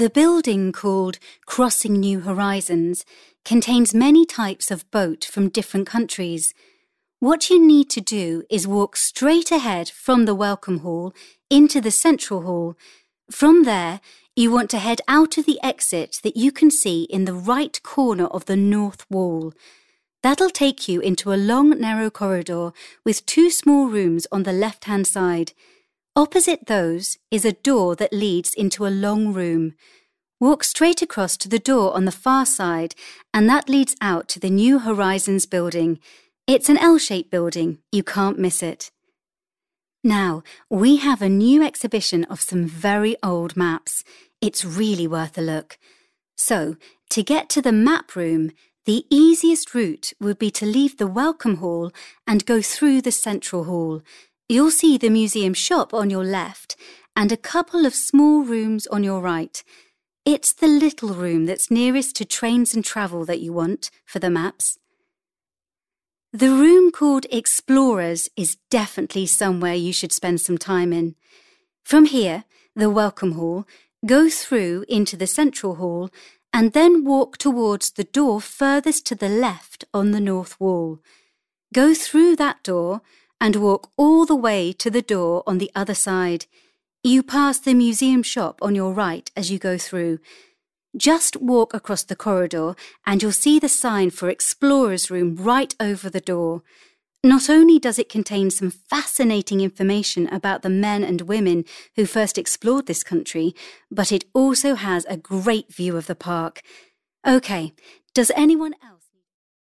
The building called Crossing New Horizons contains many types of boat from different countries. What you need to do is walk straight ahead from the welcome hall into the central hall. From there, you want to head out of the exit that you can see in the right corner of the north wall. That'll take you into a long, narrow corridor with two small rooms on the left hand side. Opposite those is a door that leads into a long room. Walk straight across to the door on the far side, and that leads out to the New Horizons building. It's an L shaped building, you can't miss it. Now, we have a new exhibition of some very old maps. It's really worth a look. So, to get to the map room, the easiest route would be to leave the welcome hall and go through the central hall. You'll see the museum shop on your left and a couple of small rooms on your right. It's the little room that's nearest to trains and travel that you want for the maps. The room called Explorers is definitely somewhere you should spend some time in. From here, the Welcome Hall, go through into the Central Hall, and then walk towards the door furthest to the left on the north wall. Go through that door and walk all the way to the door on the other side. You pass the museum shop on your right as you go through. Just walk across the corridor and you'll see the sign for Explorer's Room right over the door. Not only does it contain some fascinating information about the men and women who first explored this country, but it also has a great view of the park. OK, does anyone else?